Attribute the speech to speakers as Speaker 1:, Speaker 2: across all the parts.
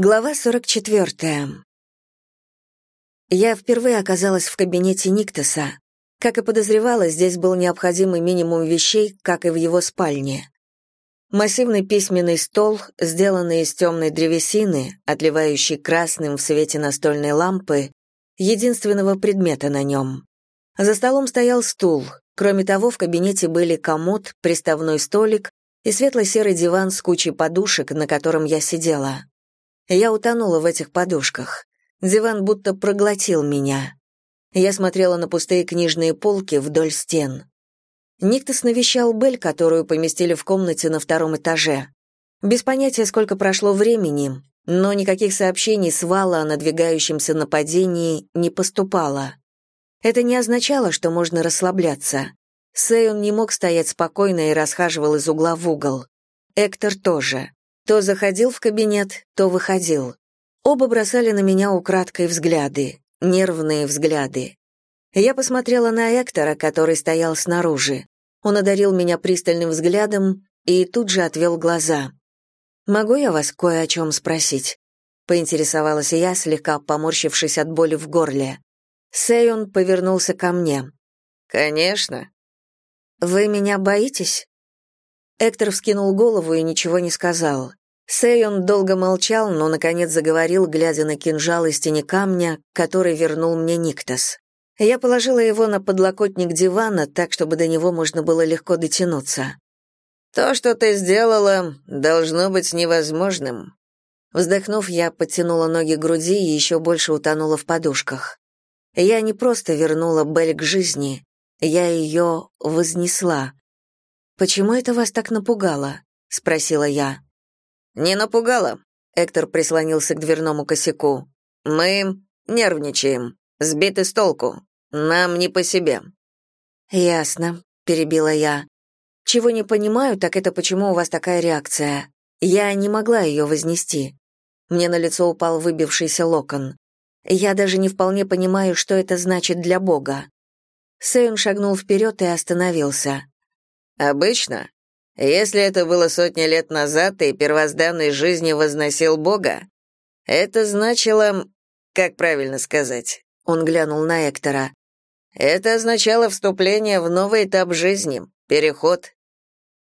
Speaker 1: Глава 44. Я впервые оказалась в кабинете Никтоса. Как и подозревала, здесь был необходимый минимум вещей, как и в его спальне. Массивный письменный стол, сделанный из темной древесины, отливающий красным в свете настольной лампы, единственного предмета на нем. За столом стоял стул. Кроме того, в кабинете были комод, приставной столик и светло-серый диван с кучей подушек, на котором я сидела. Я утонула в этих подушках. Диван будто проглотил меня. Я смотрела на пустые книжные полки вдоль стен. Никтос навещал Бель, которую поместили в комнате на втором этаже. Без понятия, сколько прошло времени, но никаких сообщений с Вала о надвигающемся нападении не поступало. Это не означало, что можно расслабляться. Сейон не мог стоять спокойно и расхаживал из угла в угол. Эктор тоже. То заходил в кабинет, то выходил. Оба бросали на меня украдкой взгляды, нервные взгляды. Я посмотрела на Эктора, который стоял снаружи. Он одарил меня пристальным взглядом и тут же отвел глаза. «Могу я вас кое о чем спросить?» — поинтересовалась я, слегка поморщившись от боли в горле. Сэйон повернулся ко мне.
Speaker 2: «Конечно».
Speaker 1: «Вы меня боитесь?» Эктор вскинул голову и ничего не сказал. Сэйон долго молчал, но, наконец, заговорил, глядя на кинжал из тени камня, который вернул мне Никтос. Я положила его на подлокотник дивана, так, чтобы до него можно было легко дотянуться.
Speaker 2: «То, что ты сделала, должно быть невозможным».
Speaker 1: Вздохнув, я подтянула ноги к груди и еще больше утонула в подушках. Я не просто вернула Белль к жизни, я ее вознесла. «Почему это вас так напугало?» — спросила я.
Speaker 2: «Не напугало», — Эктор прислонился к дверному косяку. «Мы нервничаем, сбиты с толку. Нам не по себе».
Speaker 1: «Ясно», — перебила я. «Чего не понимаю, так это почему у вас такая реакция. Я не могла ее вознести». Мне на лицо упал выбившийся локон. Я даже не вполне понимаю, что это значит для Бога. Сэйн шагнул вперед и остановился.
Speaker 2: «Обычно если это было сотни лет назад, и первозданной жизни возносил Бога, это значило, как правильно сказать, он глянул на Эктора. Это означало вступление в новый этап жизни, переход.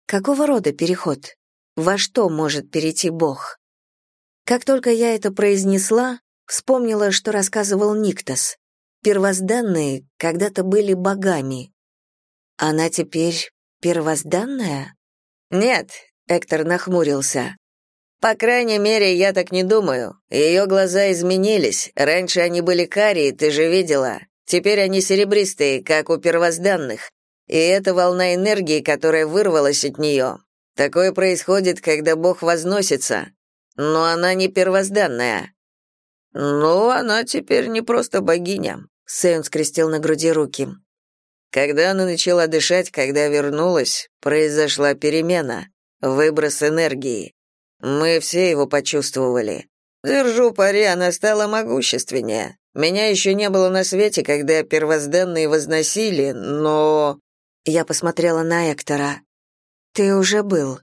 Speaker 1: Какого рода переход? Во что может перейти Бог? Как только я это произнесла, вспомнила, что рассказывал Никтос. Первозданные когда-то были богами. Она теперь первозданная?
Speaker 2: «Нет», — Эктор нахмурился. «По крайней мере, я так не думаю. Ее глаза изменились. Раньше они были карие, ты же видела. Теперь они серебристые, как у первозданных. И это волна энергии, которая вырвалась от нее. Такое происходит, когда Бог возносится. Но она не первозданная». «Ну, она теперь не просто богиня», — Сэйн скрестил на груди руки. Когда она начала дышать, когда вернулась, произошла перемена, выброс энергии. Мы все его почувствовали. Держу пари, она стала могущественнее. Меня еще не было на свете, когда первозданные возносили, но...»
Speaker 1: Я посмотрела на Эктора. «Ты уже был».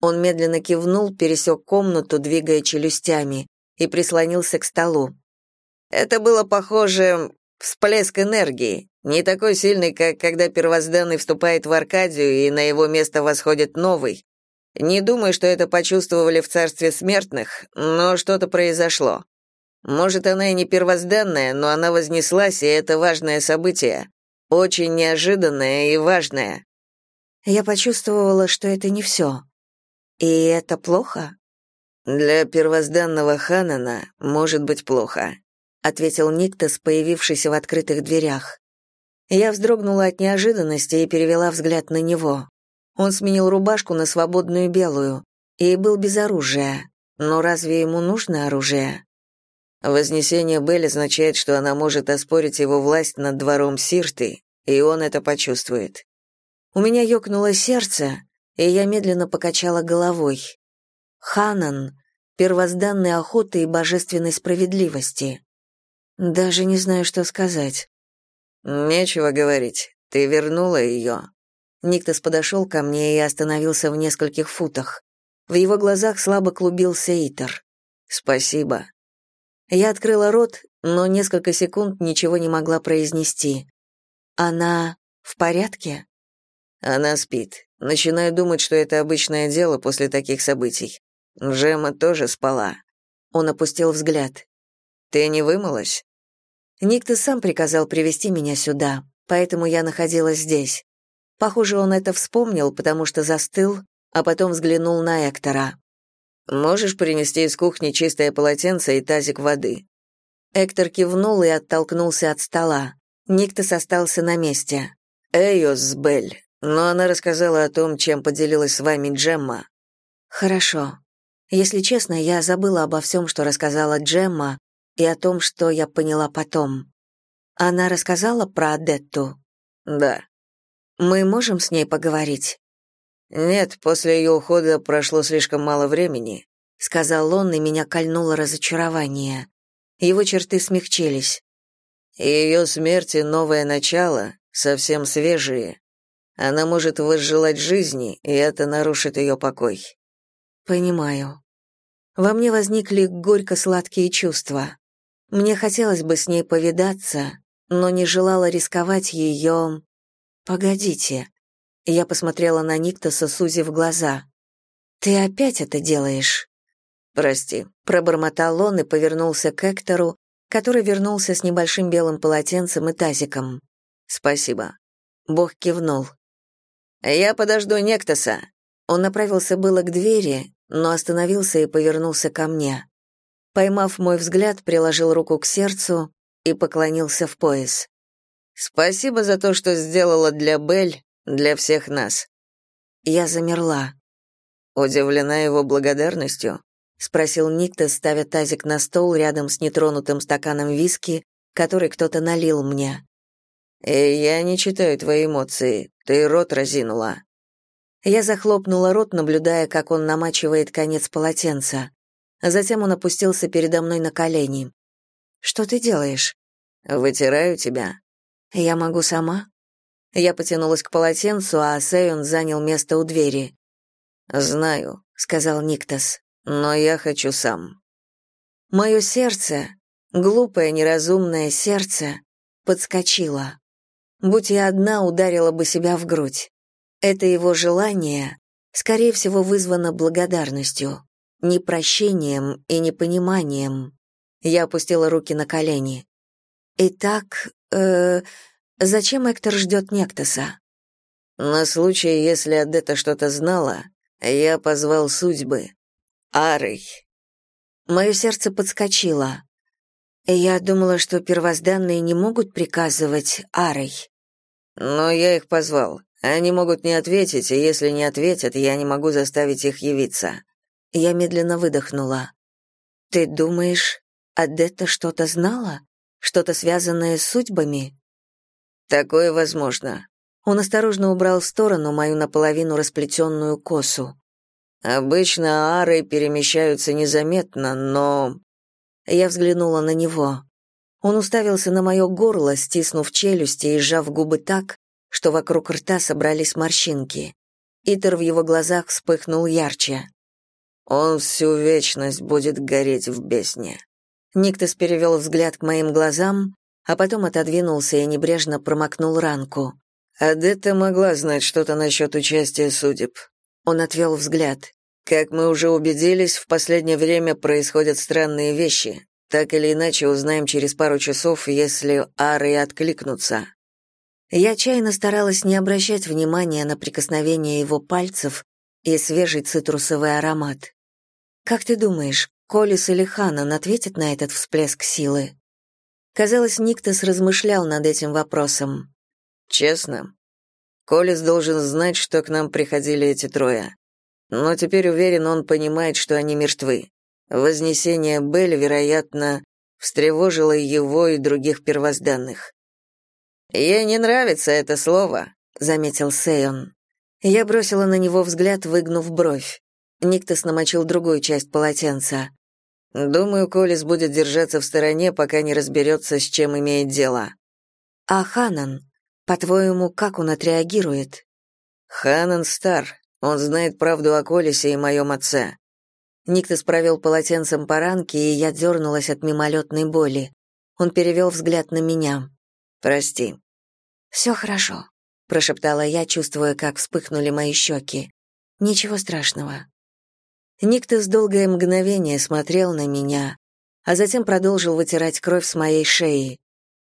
Speaker 1: Он медленно кивнул, пересек комнату, двигая челюстями, и прислонился к столу.
Speaker 2: «Это было похоже всплеск энергии. Не такой сильный, как когда первозданный вступает в Аркадию, и на его место восходит новый. Не думаю, что это почувствовали в царстве смертных, но что-то произошло. Может, она и не первозданная, но она вознеслась, и это важное событие. Очень неожиданное и важное.
Speaker 1: Я почувствовала, что это не все. И это плохо?
Speaker 2: Для первозданного Ханана может быть плохо, ответил Никтос, появившийся в открытых дверях.
Speaker 1: Я вздрогнула от неожиданности и перевела взгляд на него. Он сменил рубашку на свободную белую и был без оружия. Но разве ему нужно оружие?
Speaker 2: Вознесение Белль означает, что она может оспорить его власть над двором Сирты, и он это почувствует.
Speaker 1: У меня ёкнуло сердце, и я медленно покачала головой. Ханан — первозданной охоты и божественной справедливости. Даже не знаю, что сказать.
Speaker 2: «Нечего говорить. Ты вернула ее».
Speaker 1: Никтос подошел ко мне и остановился в нескольких футах. В его глазах слабо клубился Итер.
Speaker 2: Спасибо.
Speaker 1: Я открыла рот, но несколько секунд ничего не могла произнести. Она в порядке?
Speaker 2: Она спит. Начинаю думать, что это обычное дело после таких событий. Джема тоже спала.
Speaker 1: Он опустил взгляд.
Speaker 2: Ты не вымылась?
Speaker 1: Никто сам приказал привести меня сюда, поэтому я находилась здесь. Похоже, он это вспомнил, потому что застыл, а потом взглянул на Эктора.
Speaker 2: «Можешь принести из кухни чистое полотенце и тазик воды?»
Speaker 1: Эктор кивнул и оттолкнулся от стола. Никтос остался на месте.
Speaker 2: «Эйос Белль, но она рассказала о том, чем поделилась с вами Джемма».
Speaker 1: «Хорошо. Если честно, я забыла обо всем, что рассказала Джемма, и о том, что я поняла потом. Она рассказала про Адетту?»
Speaker 2: «Да».
Speaker 1: «Мы можем с ней поговорить?»
Speaker 2: «Нет, после ее ухода прошло слишком мало времени», —
Speaker 1: сказал он, и меня кольнуло разочарование. Его черты смягчились.
Speaker 2: Ее смерти новое начало, совсем свежие. Она может возжелать жизни, и это нарушит ее покой.
Speaker 1: Понимаю. Во мне возникли горько-сладкие чувства. Мне хотелось бы с ней повидаться, но не желала рисковать ее... Погодите. Я посмотрела на Никтоса, сузив глаза. «Ты опять это делаешь?»
Speaker 2: «Прости», —
Speaker 1: пробормотал он и повернулся к Эктору, который вернулся с небольшим белым полотенцем и тазиком.
Speaker 2: «Спасибо».
Speaker 1: Бог кивнул.
Speaker 2: «Я подожду Нектоса».
Speaker 1: Он направился было к двери, но остановился и повернулся ко мне. Поймав мой взгляд, приложил руку к сердцу и поклонился в пояс.
Speaker 2: «Спасибо за то, что сделала для Бель, для всех нас».
Speaker 1: Я замерла.
Speaker 2: Удивлена его благодарностью?
Speaker 1: — спросил Никта, ставя тазик на стол рядом с нетронутым стаканом виски, который кто-то налил мне.
Speaker 2: «Э, «Я не читаю твои эмоции. Ты рот разинула».
Speaker 1: Я захлопнула рот, наблюдая, как он намачивает конец полотенца. Затем он опустился передо мной на колени. «Что ты делаешь?»
Speaker 2: «Вытираю тебя».
Speaker 1: «Я могу сама?» Я потянулась к полотенцу, а Сейон занял место у двери.
Speaker 2: «Знаю», — сказал Никтас но я хочу сам.
Speaker 1: Мое сердце, глупое неразумное сердце, подскочило. Будь я одна, ударила бы себя в грудь. Это его желание, скорее всего, вызвано благодарностью, непрощением и непониманием. Я опустила руки на колени. Итак, э, зачем Эктор ждет Нектоса?
Speaker 2: На случай, если Адетта что-то знала, я позвал судьбы. Арой.
Speaker 1: Мое сердце подскочило. Я думала, что первозданные не могут приказывать Арой.
Speaker 2: Но я их позвал. Они могут не ответить, и если не ответят, я не могу заставить их явиться.
Speaker 1: Я медленно выдохнула. Ты думаешь, Адетта что-то знала? Что-то связанное с судьбами?
Speaker 2: Такое возможно.
Speaker 1: Он осторожно убрал в сторону мою наполовину расплетенную косу.
Speaker 2: Обычно ары перемещаются незаметно, но...
Speaker 1: Я взглянула на него. Он уставился на мое горло, стиснув челюсти и сжав губы так, что вокруг рта собрались морщинки. Итер в его глазах вспыхнул ярче.
Speaker 2: «Он всю вечность будет гореть в бездне».
Speaker 1: Никтес перевел взгляд к моим глазам, а потом отодвинулся и небрежно промокнул ранку.
Speaker 2: Адетта могла знать что-то насчет участия судеб.
Speaker 1: Он отвел взгляд.
Speaker 2: Как мы уже убедились, в последнее время происходят странные вещи. Так или иначе узнаем через пару часов, если ары откликнутся.
Speaker 1: Я отчаянно старалась не обращать внимания на прикосновение его пальцев и свежий цитрусовый аромат. Как ты думаешь, Колис или Ханан ответят на этот всплеск силы? Казалось, Никтос размышлял над этим вопросом.
Speaker 2: Честно, Колес должен знать, что к нам приходили эти трое. Но теперь уверен, он понимает, что они мертвы. Вознесение Бель, вероятно, встревожило его и других первозданных. «Ей не нравится это слово», — заметил Сейон.
Speaker 1: Я бросила на него взгляд, выгнув бровь. Никтос намочил другую часть полотенца.
Speaker 2: «Думаю, Колес будет держаться в стороне, пока не разберется, с чем имеет дело».
Speaker 1: «А Ханан?» По-твоему, как он отреагирует?
Speaker 2: Ханан стар. Он знает правду о Колесе и моем отце.
Speaker 1: Никтос провел полотенцем по ранке, и я дернулась от мимолетной боли. Он перевел взгляд на меня.
Speaker 2: «Прости».
Speaker 1: «Все хорошо», — прошептала я, чувствуя, как вспыхнули мои щеки. «Ничего страшного». Никтос долгое мгновение смотрел на меня, а затем продолжил вытирать кровь с моей шеи.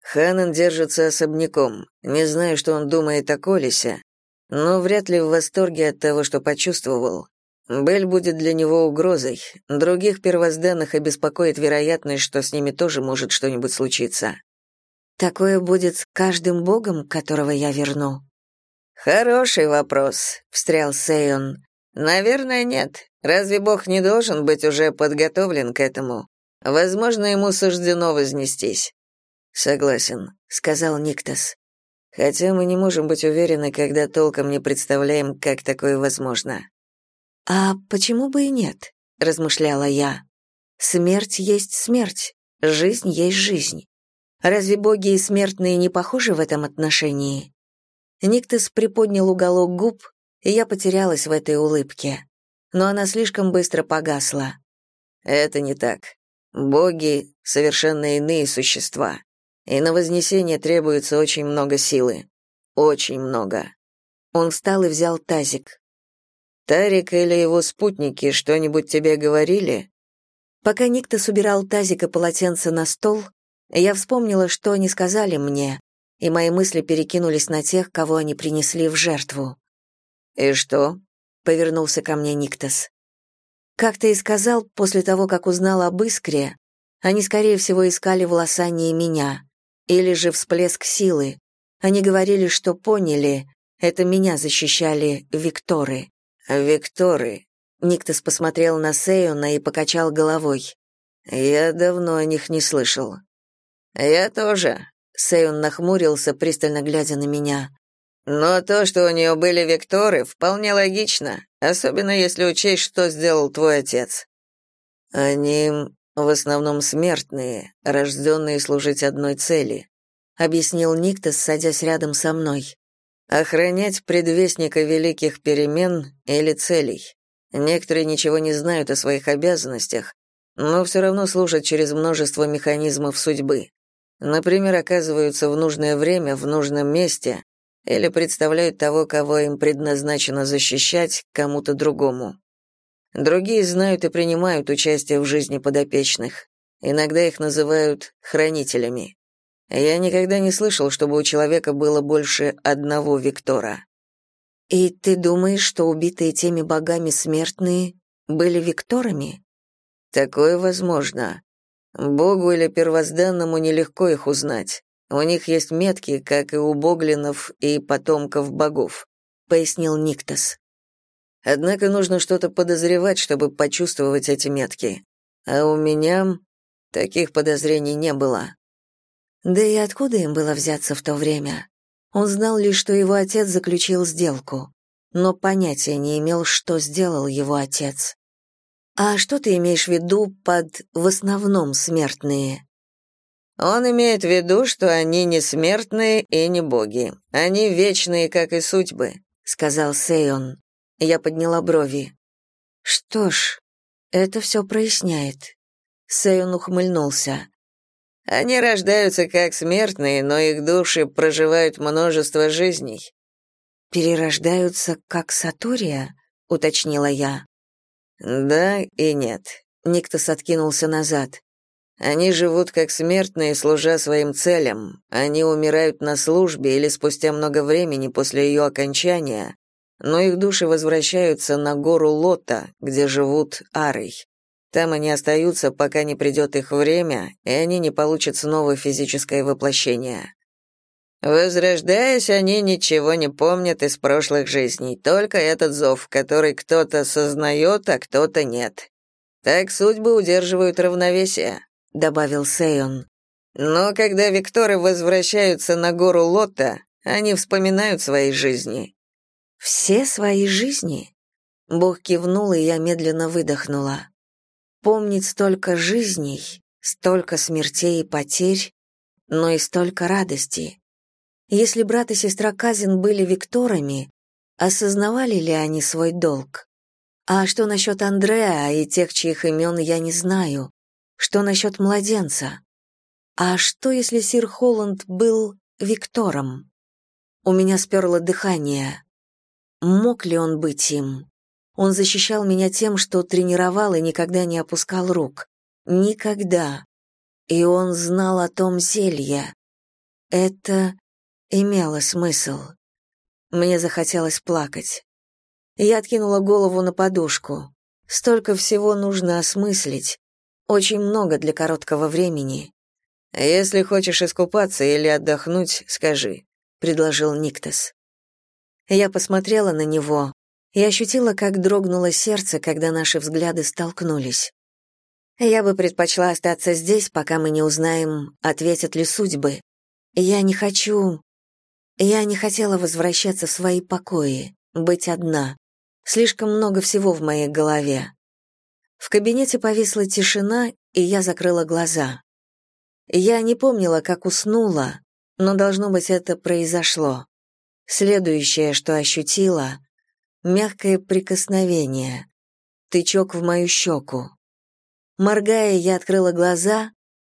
Speaker 2: Ханан держится особняком. Не знаю, что он думает о Колесе, но вряд ли в восторге от того, что почувствовал. Бель будет для него угрозой. Других первозданных обеспокоит вероятность, что с ними тоже может что-нибудь случиться.
Speaker 1: Такое будет с каждым богом, которого я верну.
Speaker 2: Хороший вопрос, встрял Сейон. Наверное, нет. Разве бог не должен быть уже подготовлен к этому? Возможно, ему суждено вознестись. Согласен, сказал Никтас. Хотя мы не можем быть уверены, когда толком не представляем, как такое возможно.
Speaker 1: «А почему бы и нет?» — размышляла я. «Смерть есть смерть, жизнь есть жизнь. Разве боги и смертные не похожи в этом отношении?» Никтес приподнял уголок губ, и я потерялась в этой улыбке. Но она слишком быстро погасла.
Speaker 2: «Это не так. Боги — совершенно иные существа, и на вознесение требуется очень много силы. Очень много».
Speaker 1: Он встал и взял тазик.
Speaker 2: Тарик или его спутники что-нибудь тебе говорили?
Speaker 1: Пока Никто собирал тазик и полотенце на стол, я вспомнила, что они сказали мне, и мои мысли перекинулись на тех, кого они принесли в жертву.
Speaker 2: «И что?»
Speaker 1: — повернулся ко мне Никтос. «Как ты и сказал, после того, как узнал об искре, они, скорее всего, искали волосание меня, или же всплеск силы. Они говорили, что поняли, это меня защищали Викторы.
Speaker 2: Викторы.
Speaker 1: Никтос посмотрел на Сейона и покачал головой.
Speaker 2: Я давно о них не слышал. Я тоже.
Speaker 1: Сейон нахмурился, пристально глядя на меня.
Speaker 2: Но то, что у нее были Викторы, вполне логично, особенно если учесть, что сделал твой отец. Они в основном смертные, рожденные служить одной цели, объяснил Никтос, садясь рядом со мной. Охранять предвестника великих перемен или целей. Некоторые ничего не знают о своих обязанностях, но все равно служат через множество механизмов судьбы. Например, оказываются в нужное время в нужном месте или представляют того, кого им предназначено защищать, кому-то другому. Другие знают и принимают участие в жизни подопечных. Иногда их называют хранителями. Я никогда не слышал, чтобы у человека было больше одного Виктора.
Speaker 1: И ты думаешь, что убитые теми богами смертные были Викторами?
Speaker 2: Такое возможно. Богу или первозданному нелегко их узнать. У них есть метки, как и у боглинов и потомков богов, пояснил Никтос. Однако нужно что-то подозревать, чтобы почувствовать эти метки. А у меня таких подозрений не было.
Speaker 1: Да и откуда им было взяться в то время? Он знал лишь, что его отец заключил сделку, но понятия не имел, что сделал его отец. А что ты имеешь в виду под «в основном смертные»?
Speaker 2: Он имеет в виду, что они не смертные и не боги. Они вечные, как и судьбы, сказал Сейон. Я подняла брови.
Speaker 1: Что ж, это все проясняет. Сейон ухмыльнулся.
Speaker 2: Они рождаются как смертные, но их души проживают множество жизней.
Speaker 1: Перерождаются как Сатория, уточнила я.
Speaker 2: Да и нет. Никтос откинулся назад. Они живут как смертные, служа своим целям. Они умирают на службе или спустя много времени после ее окончания, но их души возвращаются на гору Лота, где живут арой. Там они остаются, пока не придет их время, и они не получат снова физическое воплощение. Возрождаясь, они ничего не помнят из прошлых жизней, только этот зов, который кто-то сознает, а кто-то нет. Так судьбы удерживают равновесие, добавил Сейон. Но когда Викторы возвращаются на гору Лота, они вспоминают свои жизни.
Speaker 1: Все свои жизни? Бог кивнул, и я медленно выдохнула помнить столько жизней, столько смертей и потерь, но и столько радости. Если брат и сестра Казин были Викторами, осознавали ли они свой долг? А что насчет Андреа и тех, чьих имен я не знаю? Что насчет младенца? А что, если сир Холланд был Виктором? У меня сперло дыхание. Мог ли он быть им? Он защищал меня тем, что тренировал и никогда не опускал рук. Никогда. И он знал о том зелье. Это имело смысл. Мне захотелось плакать. Я откинула голову на подушку. Столько всего нужно осмыслить. Очень много для короткого времени.
Speaker 2: Если хочешь искупаться или отдохнуть, скажи, предложил Никтос.
Speaker 1: Я посмотрела на него и ощутила, как дрогнуло сердце, когда наши взгляды столкнулись. Я бы предпочла остаться здесь, пока мы не узнаем, ответят ли судьбы. Я не хочу... Я не хотела возвращаться в свои покои, быть одна. Слишком много всего в моей голове. В кабинете повисла тишина, и я закрыла глаза. Я не помнила, как уснула, но, должно быть, это произошло. Следующее, что ощутила — мягкое прикосновение, тычок в мою щеку. Моргая, я открыла глаза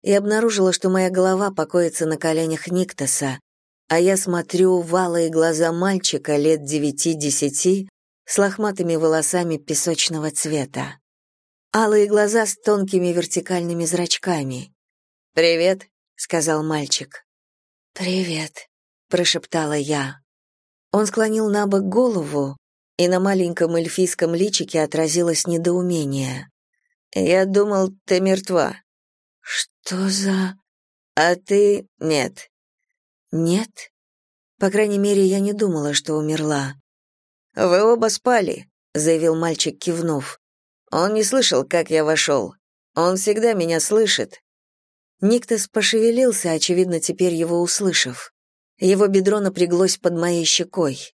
Speaker 1: и обнаружила, что моя голова покоится на коленях Никтоса, а я смотрю в алые глаза мальчика лет девяти-десяти, с лохматыми волосами песочного цвета. Алые глаза с тонкими вертикальными зрачками.
Speaker 2: «Привет», — сказал мальчик.
Speaker 1: «Привет», — прошептала я. Он склонил на бок голову, и на маленьком эльфийском личике отразилось недоумение.
Speaker 2: «Я думал, ты мертва».
Speaker 1: «Что за...»
Speaker 2: «А ты... нет».
Speaker 1: «Нет?» По крайней мере, я не думала, что умерла.
Speaker 2: «Вы оба спали», — заявил мальчик, кивнув. «Он не слышал, как я вошел. Он всегда меня слышит».
Speaker 1: Никтос пошевелился, очевидно, теперь его услышав. Его бедро напряглось под моей щекой.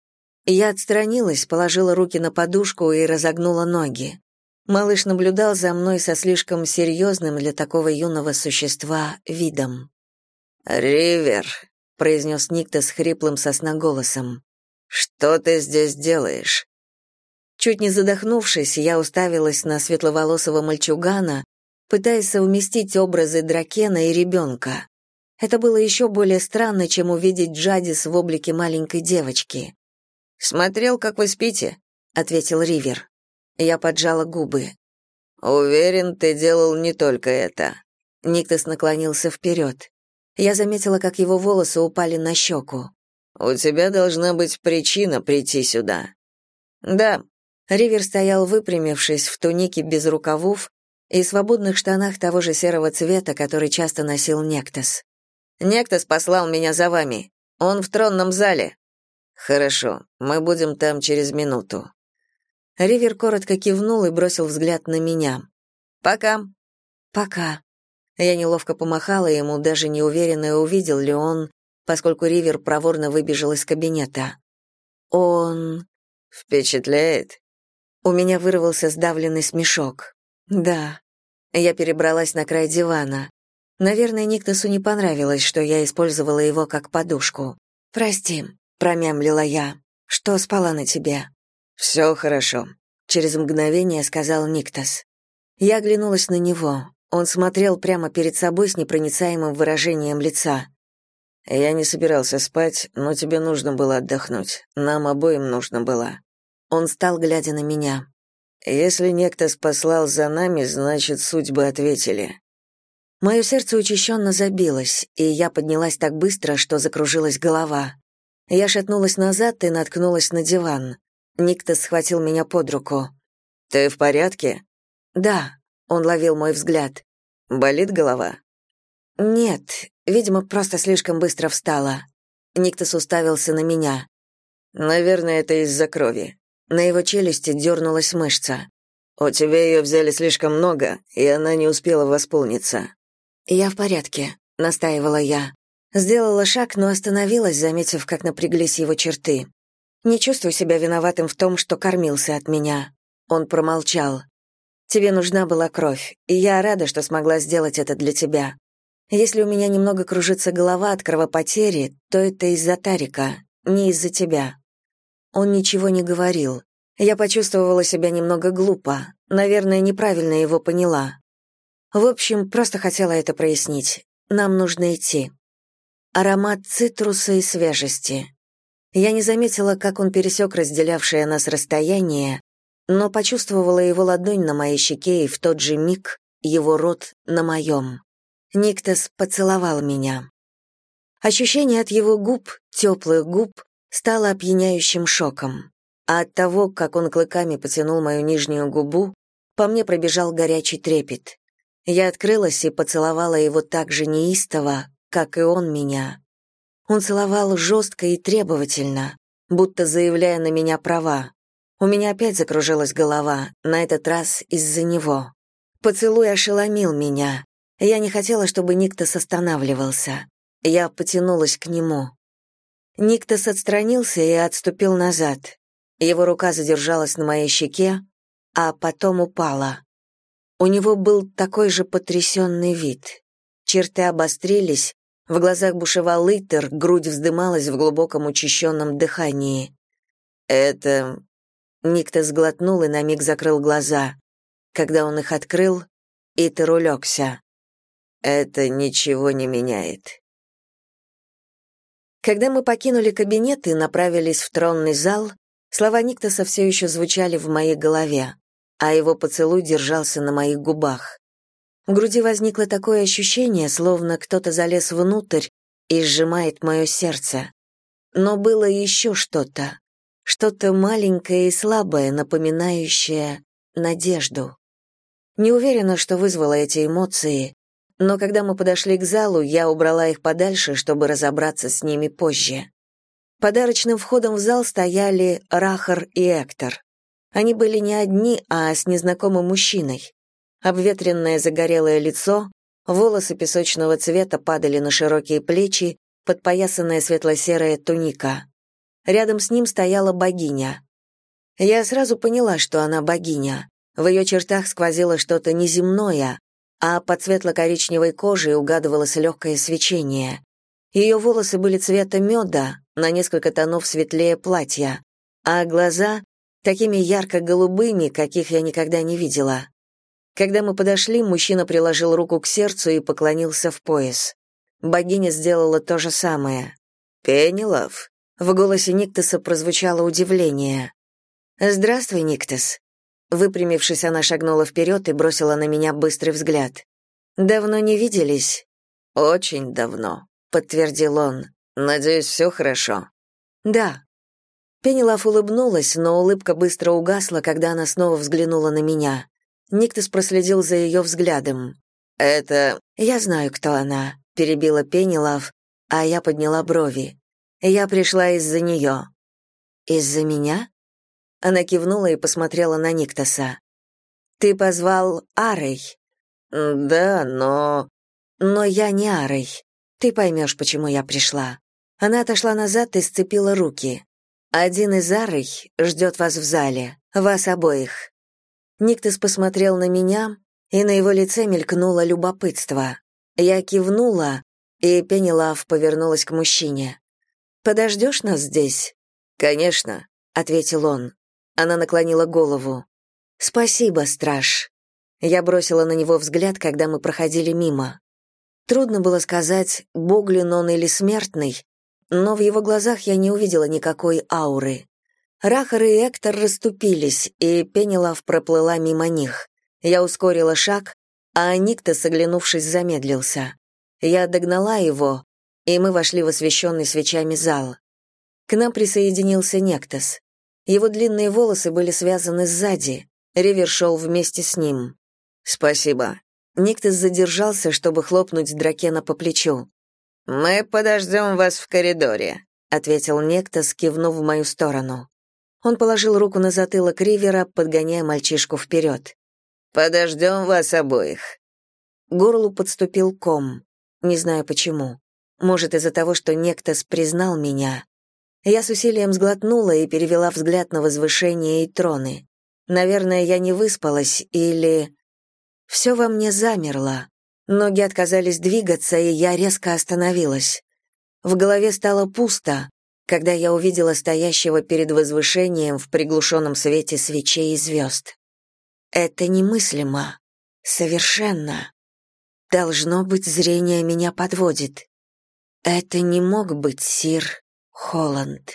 Speaker 1: Я отстранилась, положила руки на подушку и разогнула ноги. Малыш наблюдал за мной со слишком серьезным для такого юного существа видом.
Speaker 2: «Ривер», — произнес Никта с хриплым сосноголосом. Что ты здесь делаешь?
Speaker 1: Чуть не задохнувшись, я уставилась на светловолосого мальчугана, пытаясь совместить образы дракена и ребенка. Это было еще более странно, чем увидеть Джадис в облике маленькой девочки.
Speaker 2: «Смотрел, как вы спите», — ответил Ривер.
Speaker 1: Я поджала губы.
Speaker 2: «Уверен, ты делал не только это».
Speaker 1: Никтос наклонился вперед. Я заметила, как его волосы упали на щеку.
Speaker 2: У тебя должна быть причина прийти сюда.
Speaker 1: Да. Ривер стоял выпрямившись в тунике без рукавов и свободных штанах того же серого цвета, который часто носил Нектос.
Speaker 2: Нектос послал меня за вами. Он в тронном зале. Хорошо, мы будем там через минуту.
Speaker 1: Ривер коротко кивнул и бросил взгляд на меня.
Speaker 2: Пока.
Speaker 1: Пока. Я неловко помахала ему, даже не уверенная, увидел ли он, поскольку Ривер проворно выбежал из кабинета. Он
Speaker 2: впечатляет.
Speaker 1: У меня вырвался сдавленный смешок. Да. Я перебралась на край дивана. Наверное, Никтосу не понравилось, что я использовала его как подушку. «Прости», — промямлила я, — «что спала на тебе?»
Speaker 2: «Все хорошо», — через мгновение сказал Никтос.
Speaker 1: Я оглянулась на него. Он смотрел прямо перед собой с непроницаемым выражением лица.
Speaker 2: Я не собирался спать, но тебе нужно было отдохнуть. Нам обоим нужно было.
Speaker 1: Он стал, глядя на меня.
Speaker 2: Если некто спаслал за нами, значит, судьбы ответили.
Speaker 1: Мое сердце учащенно забилось, и я поднялась так быстро, что закружилась голова. Я шатнулась назад и наткнулась на диван. Никто схватил меня под руку.
Speaker 2: «Ты в порядке?»
Speaker 1: «Да», — он ловил мой взгляд.
Speaker 2: «Болит голова?»
Speaker 1: «Нет, видимо, просто слишком быстро встала». Никтос уставился на меня.
Speaker 2: «Наверное, это из-за крови».
Speaker 1: На его челюсти дернулась мышца.
Speaker 2: «У тебя ее взяли слишком много, и она не успела восполниться».
Speaker 1: «Я в порядке», — настаивала я. Сделала шаг, но остановилась, заметив, как напряглись его черты. «Не чувствую себя виноватым в том, что кормился от меня». Он промолчал. «Тебе нужна была кровь, и я рада, что смогла сделать это для тебя. Если у меня немного кружится голова от кровопотери, то это из-за Тарика, не из-за тебя. Он ничего не говорил. Я почувствовала себя немного глупо, наверное, неправильно его поняла. В общем, просто хотела это прояснить. Нам нужно идти. Аромат цитруса и свежести. Я не заметила, как он пересек разделявшее нас расстояние, но почувствовала его ладонь на моей щеке и в тот же миг его рот на моем. Никтас поцеловал меня. Ощущение от его губ, теплых губ, стало опьяняющим шоком. А от того, как он клыками потянул мою нижнюю губу, по мне пробежал горячий трепет. Я открылась и поцеловала его так же неистово, как и он меня. Он целовал жестко и требовательно, будто заявляя на меня права. У меня опять закружилась голова, на этот раз из-за него. Поцелуй ошеломил меня. Я не хотела, чтобы Никтос останавливался. Я потянулась к нему. Никтос отстранился и отступил назад. Его рука задержалась на моей щеке, а потом упала. У него был такой же потрясенный вид. Черты обострились, в глазах бушевал Итер, грудь вздымалась в глубоком учащенном дыхании. «Это...» Никто сглотнул и на миг закрыл глаза. Когда он их открыл, Итер улегся. «Это ничего не меняет. Когда мы покинули кабинет и направились в тронный зал, слова Никтоса все еще звучали в моей голове, а его поцелуй держался на моих губах. В груди возникло такое ощущение, словно кто-то залез внутрь и сжимает мое сердце. Но было еще что-то, что-то маленькое и слабое, напоминающее надежду. Не уверена, что вызвало эти эмоции, но когда мы подошли к залу, я убрала их подальше, чтобы разобраться с ними позже. Подарочным входом в зал стояли Рахар и Эктор. Они были не одни, а с незнакомым мужчиной. Обветренное загорелое лицо, волосы песочного цвета падали на широкие плечи, подпоясанная светло-серая туника. Рядом с ним стояла богиня. Я сразу поняла, что она богиня. В ее чертах сквозило что-то неземное, а под светло-коричневой кожей угадывалось легкое свечение. Ее волосы были цвета меда, на несколько тонов светлее платья, а глаза — такими ярко-голубыми, каких я никогда не видела. Когда мы подошли, мужчина приложил руку к сердцу и поклонился в пояс. Богиня сделала то же самое. «Пенелов?» В голосе Никтоса прозвучало удивление. «Здравствуй, Никтос», Выпрямившись, она шагнула вперед и бросила на меня быстрый взгляд. «Давно не виделись?» «Очень давно», — подтвердил он. «Надеюсь, все хорошо?» «Да». Пенелав улыбнулась, но улыбка быстро угасла, когда она снова взглянула на меня. Никтос проследил за ее взглядом. «Это...» «Я знаю, кто она», — перебила Пенелав, а я подняла брови. «Я пришла из-за нее». «Из-за меня?» Она кивнула и посмотрела на Никтоса. «Ты позвал Арой?» «Да, но...» «Но я не Арой. Ты поймешь, почему я пришла». Она отошла назад и сцепила руки. «Один из Арой ждет вас в зале, вас обоих». Никтос посмотрел на меня, и на его лице мелькнуло любопытство. Я кивнула, и Пенелав повернулась к мужчине. «Подождешь нас здесь?» «Конечно», — ответил он. Она наклонила голову. «Спасибо, страж». Я бросила на него взгляд, когда мы проходили мимо. Трудно было сказать, боглин он или смертный, но в его глазах я не увидела никакой ауры. Рахар и Эктор расступились, и Пенелав проплыла мимо них. Я ускорила шаг, а Никто, соглянувшись, замедлился. Я догнала его, и мы вошли в освещенный свечами зал. К нам присоединился Нектос. Его длинные волосы были связаны сзади. Ривер шел вместе с ним. «Спасибо». Никтос задержался, чтобы хлопнуть Дракена по плечу. «Мы подождем вас в коридоре», — ответил Нектос, кивнув в мою сторону. Он положил руку на затылок Ривера, подгоняя мальчишку вперед. «Подождем вас обоих». Горлу подступил ком. Не знаю почему. Может, из-за того, что Нектос признал меня. Я с усилием сглотнула и перевела взгляд на возвышение и троны. Наверное, я не выспалась или... Все во мне замерло. Ноги отказались двигаться, и я резко остановилась. В голове стало пусто, когда я увидела стоящего перед возвышением в приглушенном свете свечей и звезд. Это немыслимо. Совершенно. Должно быть, зрение меня подводит. Это не мог быть сир Холланд.